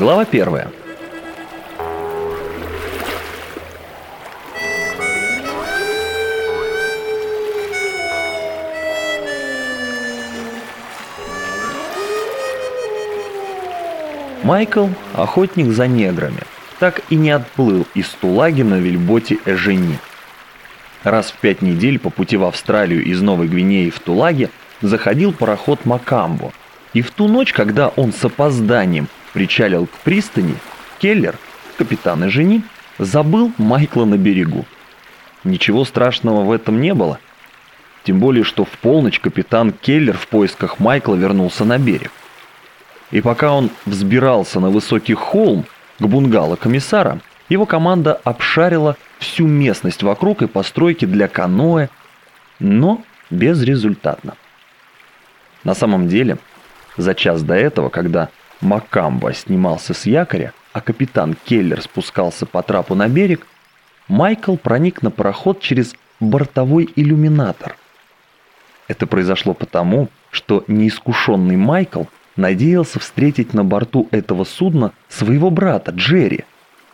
Глава первая. Майкл – охотник за неграми, так и не отплыл из Тулаги на вельботе Эжени. Раз в пять недель по пути в Австралию из Новой Гвинеи в Тулаге заходил пароход Макамбо, и в ту ночь, когда он с опозданием причалил к пристани, Келлер, капитан Эжени, забыл Майкла на берегу. Ничего страшного в этом не было. Тем более, что в полночь капитан Келлер в поисках Майкла вернулся на берег. И пока он взбирался на высокий холм к бунгало комиссара, его команда обшарила всю местность вокруг и постройки для каноэ, но безрезультатно. На самом деле, за час до этого, когда Макамба снимался с якоря, а капитан Келлер спускался по трапу на берег, Майкл проник на пароход через бортовой иллюминатор. Это произошло потому, что неискушенный Майкл – надеялся встретить на борту этого судна своего брата Джерри.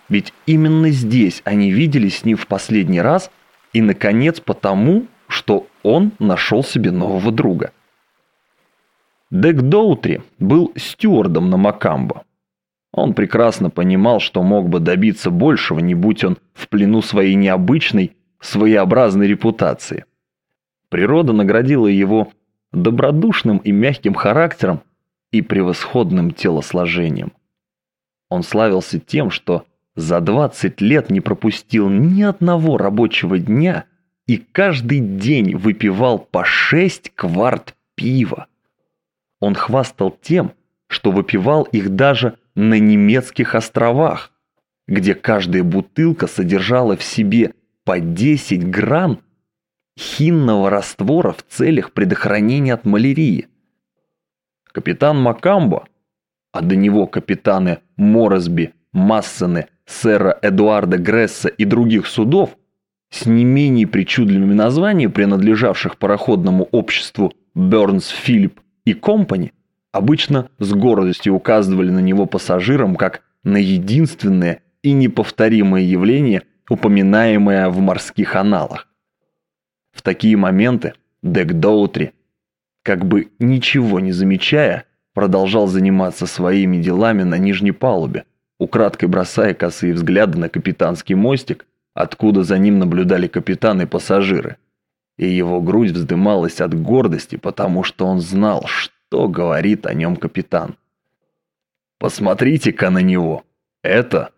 Ведь именно здесь они виделись с ним в последний раз и, наконец, потому, что он нашел себе нового друга. Дек Доутри был стюардом на Макамбо. Он прекрасно понимал, что мог бы добиться большего, не будь он в плену своей необычной, своеобразной репутации. Природа наградила его добродушным и мягким характером, и превосходным телосложением. Он славился тем, что за 20 лет не пропустил ни одного рабочего дня и каждый день выпивал по 6 кварт пива. Он хвастал тем, что выпивал их даже на немецких островах, где каждая бутылка содержала в себе по 10 грамм хинного раствора в целях предохранения от малярии. Капитан Макамбо, а до него капитаны Моросби, Массены, сэра Эдуарда Гресса и других судов, с не менее причудливыми названиями, принадлежавших пароходному обществу Бернс Филипп и Компани, обычно с гордостью указывали на него пассажирам как на единственное и неповторимое явление, упоминаемое в морских аналах. В такие моменты Дек Доутри как бы ничего не замечая, продолжал заниматься своими делами на нижней палубе, украдкой бросая косые взгляды на капитанский мостик, откуда за ним наблюдали капитаны и пассажиры. И его грудь вздымалась от гордости, потому что он знал, что говорит о нем капитан. «Посмотрите-ка на него! Это...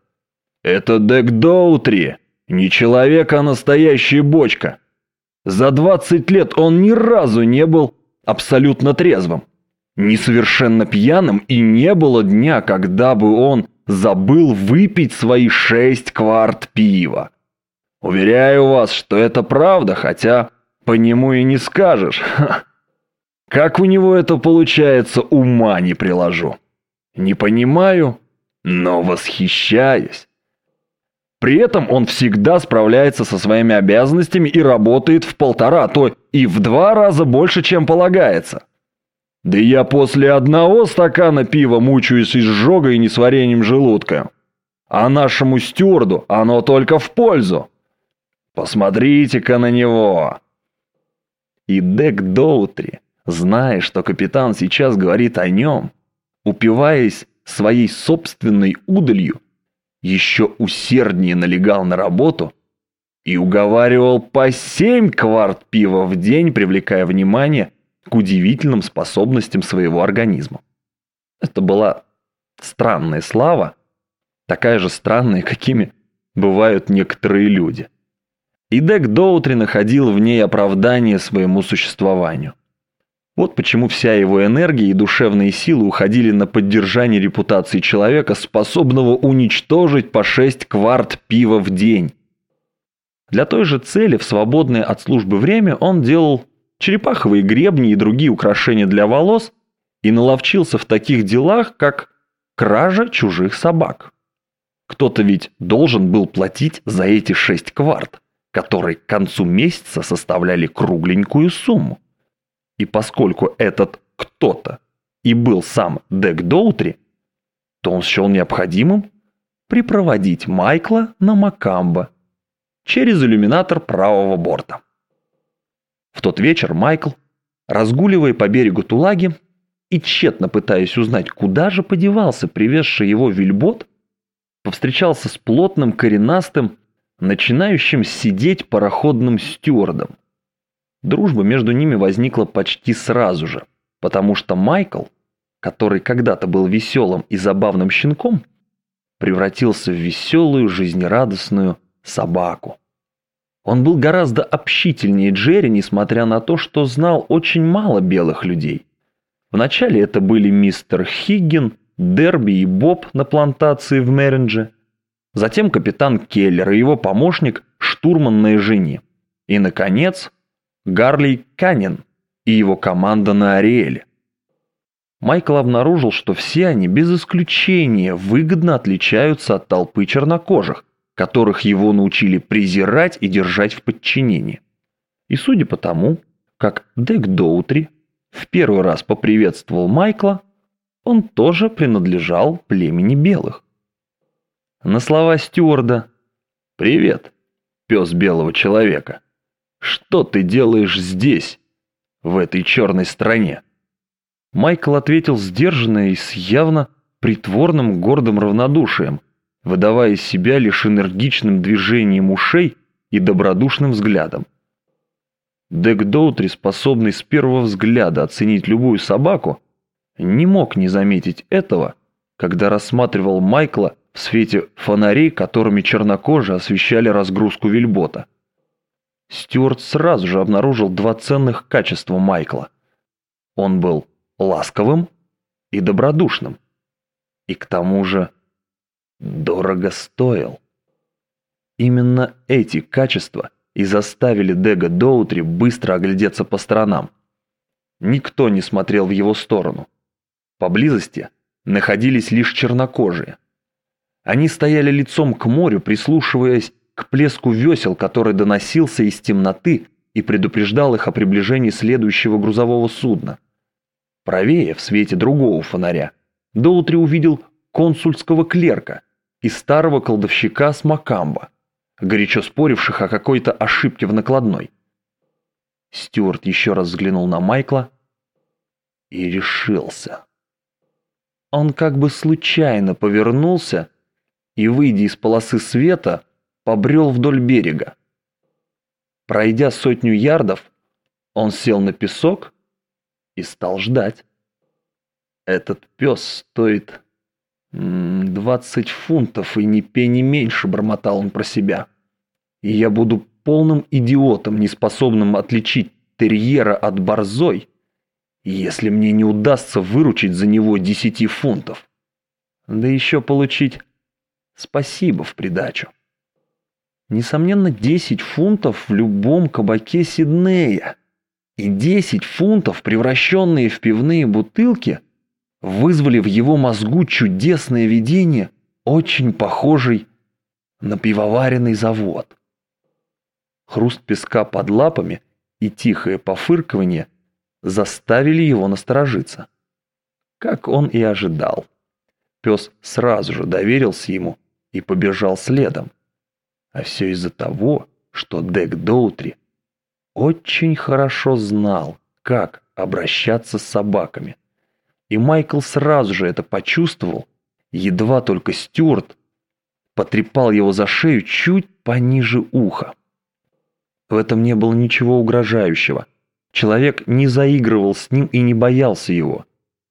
это Дек Доутри! Не человек, а настоящая бочка!» За 20 лет он ни разу не был абсолютно трезвым, несовершенно пьяным, и не было дня, когда бы он забыл выпить свои шесть кварт пива. Уверяю вас, что это правда, хотя по нему и не скажешь. Как у него это получается, ума не приложу. Не понимаю, но восхищаюсь. При этом он всегда справляется со своими обязанностями и работает в полтора, то и в два раза больше, чем полагается. Да я после одного стакана пива мучаюсь изжогой и несварением желудка. А нашему стюарду оно только в пользу. Посмотрите-ка на него. И Дек Доутри, зная, что капитан сейчас говорит о нем, упиваясь своей собственной удалью, еще усерднее налегал на работу и уговаривал по семь кварт пива в день, привлекая внимание к удивительным способностям своего организма. Это была странная слава, такая же странная, какими бывают некоторые люди. И Дек Доутри находил в ней оправдание своему существованию. Вот почему вся его энергия и душевные силы уходили на поддержание репутации человека, способного уничтожить по 6 кварт пива в день. Для той же цели в свободное от службы время он делал черепаховые гребни и другие украшения для волос и наловчился в таких делах, как кража чужих собак. Кто-то ведь должен был платить за эти 6 кварт, которые к концу месяца составляли кругленькую сумму. И поскольку этот кто-то и был сам Дек Доутри, то он счел необходимым припроводить Майкла на Макамбо через иллюминатор правого борта. В тот вечер Майкл, разгуливая по берегу Тулаги и тщетно пытаясь узнать, куда же подевался привезший его вельбот, повстречался с плотным коренастым, начинающим сидеть пароходным стюардом. Дружба между ними возникла почти сразу же, потому что Майкл, который когда-то был веселым и забавным щенком, превратился в веселую, жизнерадостную собаку. Он был гораздо общительнее Джерри, несмотря на то, что знал очень мало белых людей. Вначале это были мистер Хиггин, Дерби и Боб на плантации в Мерендже, затем капитан Келлер и его помощник, штурман на Эжине, и, наконец, Гарли Канин и его команда на Ариэле. Майкл обнаружил, что все они без исключения выгодно отличаются от толпы чернокожих, которых его научили презирать и держать в подчинении. И судя по тому, как Дек Доутри в первый раз поприветствовал Майкла, он тоже принадлежал племени белых. На слова стюарда «Привет, пес белого человека, что ты делаешь здесь, в этой черной стране?» Майкл ответил сдержанно и с явно притворным гордым равнодушием, выдавая себя лишь энергичным движением ушей и добродушным взглядом. Дек Доутри, способный с первого взгляда оценить любую собаку, не мог не заметить этого, когда рассматривал Майкла в свете фонарей, которыми чернокожие освещали разгрузку вельбота. Стюарт сразу же обнаружил два ценных качества Майкла. Он был ласковым и добродушным. И к тому же дорого стоил. Именно эти качества и заставили Дега Доутри быстро оглядеться по сторонам. Никто не смотрел в его сторону. Поблизости находились лишь чернокожие. Они стояли лицом к морю, прислушиваясь к плеску весел, который доносился из темноты и предупреждал их о приближении следующего грузового судна. Правее, в свете другого фонаря, Доутри увидел консульского клерка и старого колдовщика с Макамбо, горячо споривших о какой-то ошибке в накладной. Стюарт еще раз взглянул на Майкла и решился. Он как бы случайно повернулся и, выйдя из полосы света, побрел вдоль берега. Пройдя сотню ярдов, он сел на песок и стал ждать. Этот пес стоит двадцать фунтов и ни пени меньше, бормотал он про себя. И я буду полным идиотом, неспособным отличить терьера от борзой, если мне не удастся выручить за него десяти фунтов. Да еще получить спасибо в придачу. Несомненно, десять фунтов в любом кабаке Сиднея и 10 фунтов, превращенные в пивные бутылки, вызвали в его мозгу чудесное видение, очень похожий на пивоваренный завод. Хруст песка под лапами и тихое пофыркивание заставили его насторожиться. Как он и ожидал. Пес сразу же доверился ему и побежал следом. А все из-за того, что Дек Доутри – очень хорошо знал, как обращаться с собаками. И Майкл сразу же это почувствовал, едва только Стюарт потрепал его за шею чуть пониже уха. В этом не было ничего угрожающего. Человек не заигрывал с ним и не боялся его.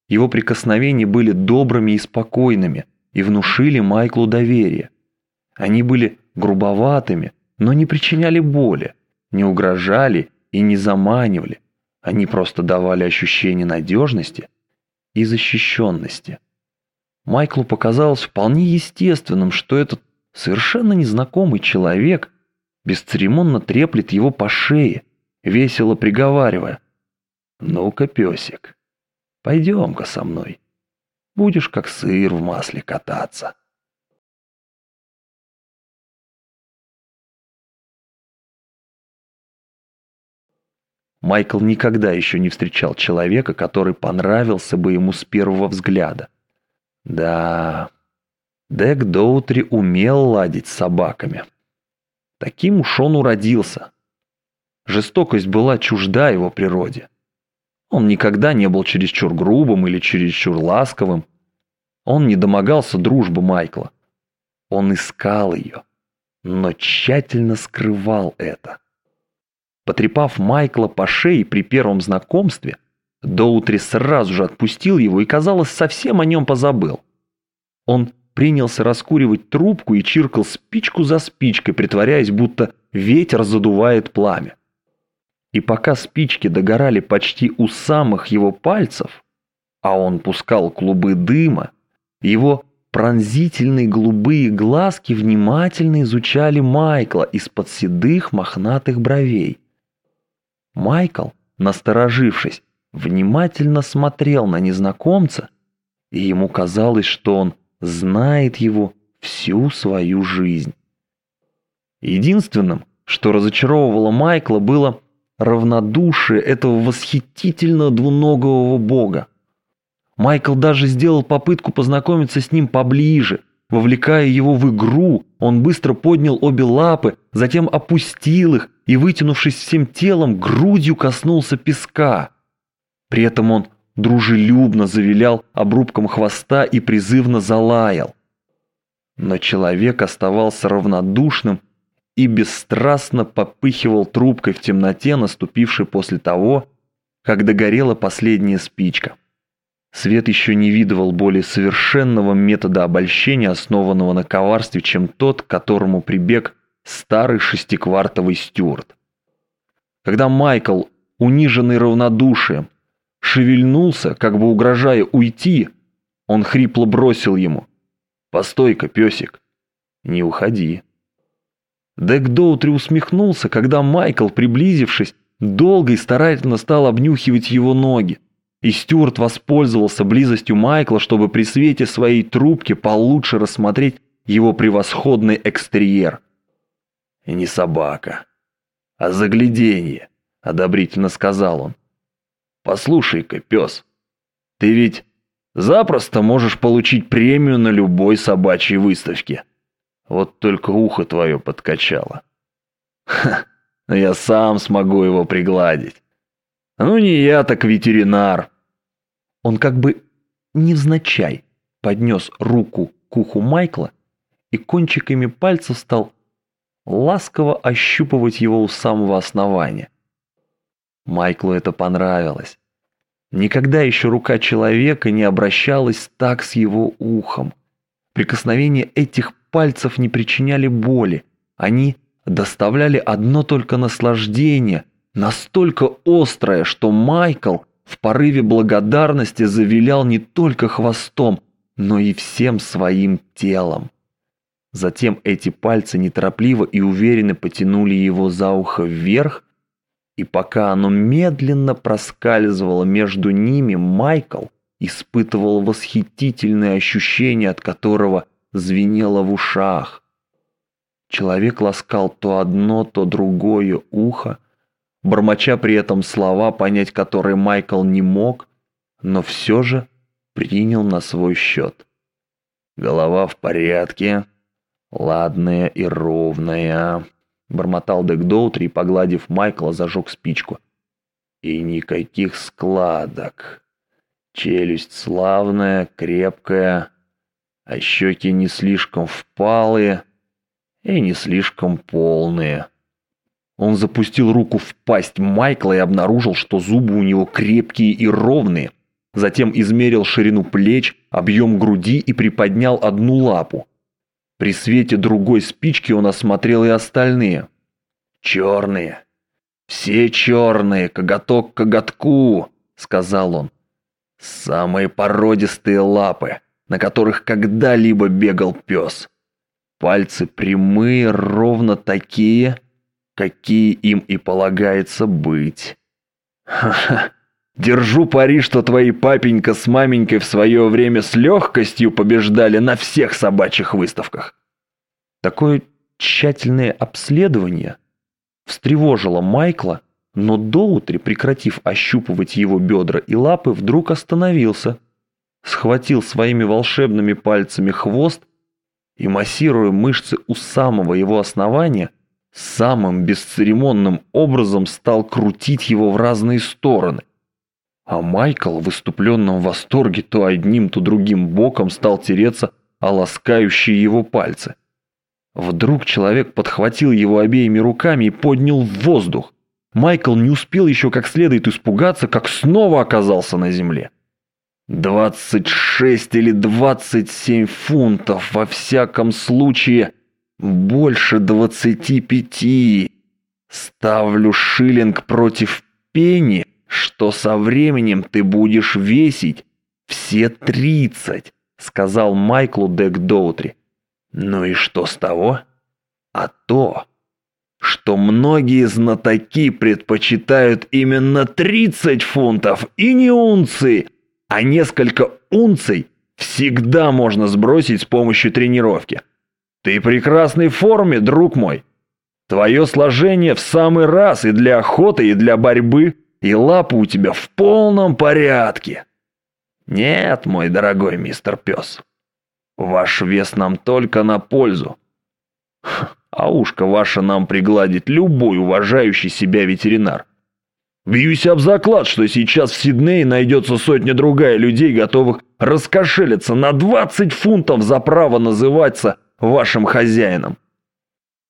Его прикосновения были добрыми и спокойными и внушили Майклу доверие. Они были грубоватыми, но не причиняли боли не угрожали и не заманивали. Они просто давали ощущение надежности и защищенности. Майклу показалось вполне естественным, что этот совершенно незнакомый человек бесцеремонно треплет его по шее, весело приговаривая. «Ну-ка, песик, пойдем-ка со мной. Будешь как сыр в масле кататься». Майкл никогда еще не встречал человека, который понравился бы ему с первого взгляда. Да, Дек Доутри умел ладить с собаками. Таким уж он уродился. Жестокость была чужда его природе. Он никогда не был чересчур грубым или чересчур ласковым. Он не домогался дружбы Майкла. Он искал ее, но тщательно скрывал это. Потрепав Майкла по шее при первом знакомстве, Доутри сразу же отпустил его и, казалось, совсем о нем позабыл. Он принялся раскуривать трубку и чиркал спичку за спичкой, притворяясь, будто ветер задувает пламя. И пока спички догорали почти у самых его пальцев, а он пускал клубы дыма, его пронзительные голубые глазки внимательно изучали Майкла из-под седых мохнатых бровей. Майкл, насторожившись, внимательно смотрел на незнакомца, и ему казалось, что он знает его всю свою жизнь. Единственным, что разочаровывало Майкла, было равнодушие этого восхитительно двуногого бога. Майкл даже сделал попытку познакомиться с ним поближе. Вовлекая его в игру, он быстро поднял обе лапы, затем опустил их и, вытянувшись всем телом, грудью коснулся песка. При этом он дружелюбно завилял обрубком хвоста и призывно залаял. Но человек оставался равнодушным и бесстрастно попыхивал трубкой в темноте, наступившей после того, как догорела последняя спичка. Свет еще не видывал более совершенного метода обольщения, основанного на коварстве, чем тот, к которому прибег старый шестиквартовый стюарт. Когда Майкл, униженный равнодушием, шевельнулся, как бы угрожая уйти, он хрипло бросил ему. «Постой-ка, песик, не уходи». Дек Доутри усмехнулся, когда Майкл, приблизившись, долго и старательно стал обнюхивать его ноги. И Стюарт воспользовался близостью Майкла, чтобы при свете своей трубки получше рассмотреть его превосходный экстерьер. «И не собака, а загляденье», — одобрительно сказал он. «Послушай-ка, пес, ты ведь запросто можешь получить премию на любой собачьей выставке». Вот только ухо твое подкачало. Ха, но я сам смогу его пригладить. Ну не я, так ветеринар. Он как бы невзначай поднес руку к уху Майкла и кончиками пальцев стал ласково ощупывать его у самого основания. Майклу это понравилось. Никогда еще рука человека не обращалась так с его ухом. Прикосновение этих пальцев не причиняли боли. Они доставляли одно только наслаждение, настолько острое, что Майкл в порыве благодарности завилял не только хвостом, но и всем своим телом. Затем эти пальцы неторопливо и уверенно потянули его за ухо вверх, и пока оно медленно проскальзывало между ними, Майкл испытывал восхитительное ощущение, от которого – звенело в ушах. Человек ласкал то одно, то другое ухо, бормоча при этом слова, понять которые Майкл не мог, но все же принял на свой счет. «Голова в порядке, ладная и ровная», — бормотал Дек Доутри, погладив Майкла, зажег спичку. «И никаких складок. Челюсть славная, крепкая, а щеки не слишком впалые и не слишком полные. Он запустил руку в пасть Майкла и обнаружил, что зубы у него крепкие и ровные. Затем измерил ширину плеч, объем груди и приподнял одну лапу. При свете другой спички он осмотрел и остальные. «Черные! Все черные, коготок к коготку!» — сказал он. «Самые породистые лапы!» На которых когда-либо бегал пес. Пальцы прямые, ровно такие, какие им и полагается быть. Ха-ха. Держу пари, что твои папенька с маменькой в свое время с легкостью побеждали на всех собачьих выставках. Такое тщательное обследование встревожило Майкла, Но Доутри, прекратив ощупывать его бедра и лапы, вдруг остановился, схватил своими волшебными пальцами хвост и, массируя мышцы у самого его основания, самым бесцеремонным образом стал крутить его в разные стороны. А Майкл в выступленном восторге то одним, то другим боком стал тереться о ласкающие его пальцы. Вдруг человек подхватил его обеими руками и поднял в воздух. Майкл не успел еще как следует испугаться, как снова оказался на земле. «Двадцать шесть или двадцать семь фунтов, во всяком случае, больше двадцати пяти. Ставлю шиллинг против пени, что со временем ты будешь весить все тридцать», сказал Майклу Дек Доутри. «Ну и что с того?» «А то, что многие знатоки предпочитают именно 30 фунтов и не унции, а несколько унций всегда можно сбросить с помощью тренировки. Ты в прекрасной форме, друг мой. Твое сложение в самый раз и для охоты, и для борьбы, и лапы у тебя в полном порядке. Нет, мой дорогой мистер Пес, ваш вес нам только на пользу. А ушко ваше нам пригладит любой уважающий себя ветеринар. Бьюсь об заклад, что сейчас в Сиднее найдется сотня-другая людей, готовых раскошелиться на 20 фунтов за право называться вашим хозяином.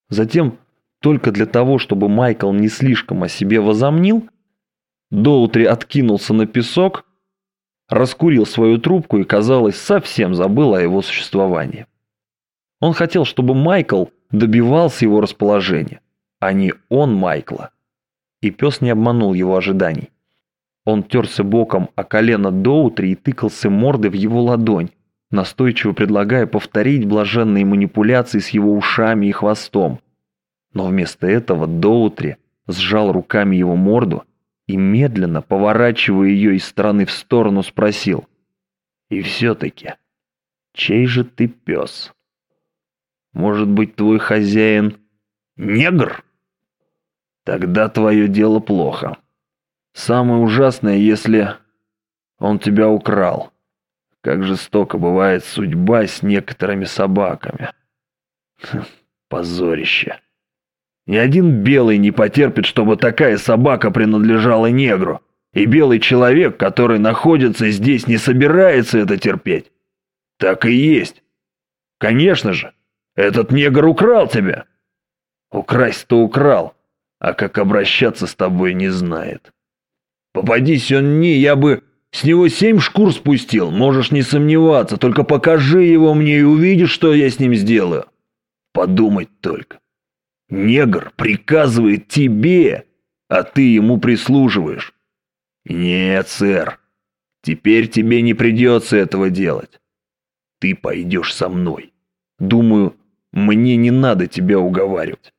Затем, только для того, чтобы Майкл не слишком о себе возомнил, Доутри откинулся на песок, раскурил свою трубку и, казалось, совсем забыл о его существовании. Он хотел, чтобы Майкл добивался его расположения, а не он Майкла. И пес не обманул его ожиданий. Он терся боком о колено Доутри и тыкался мордой в его ладонь, настойчиво предлагая повторить блаженные манипуляции с его ушами и хвостом. Но вместо этого Доутри сжал руками его морду и, медленно поворачивая ее из стороны в сторону, спросил. «И все-таки, чей же ты пес?» Может быть, твой хозяин негр? Тогда твое дело плохо. Самое ужасное, если он тебя украл. Как жестоко бывает судьба с некоторыми собаками. Хм, позорище. Ни один белый не потерпит, чтобы такая собака принадлежала негру. И белый человек, который находится здесь, не собирается это терпеть. Так и есть. Конечно же, этот негр украл тебя. Украсть-то украл, а как обращаться с тобой не знает. Попадись он мне, я бы с него семь шкур спустил, можешь не сомневаться, только покажи его мне и увидишь, что я с ним сделаю. Подумать только. Негр приказывает тебе, а ты ему прислуживаешь. Нет, сэр, теперь тебе не придется этого делать. Ты пойдешь со мной. Думаю, мне не надо тебя уговаривать.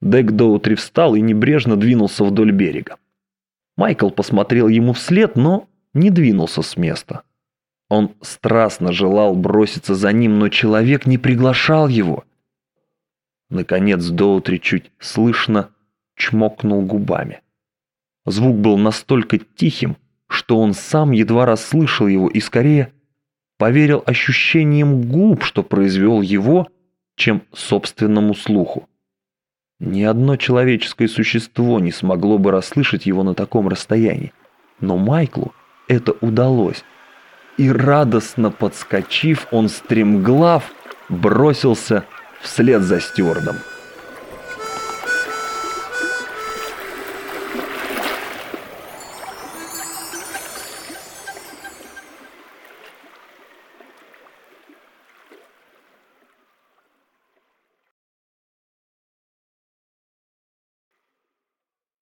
Дек Доутри встал и небрежно двинулся вдоль берега. Майкл посмотрел ему вслед, но не двинулся с места. Он страстно желал броситься за ним, но человек не приглашал его. Наконец Доутри чуть слышно чмокнул губами. Звук был настолько тихим, что он сам едва расслышал его и скорее поверил ощущениям губ, что произвел его, чем собственному слуху. Ни одно человеческое существо не смогло бы расслышать его на таком расстоянии, но Майклу это удалось. И радостно подскочив, он стремглав бросился вслед за стюардом.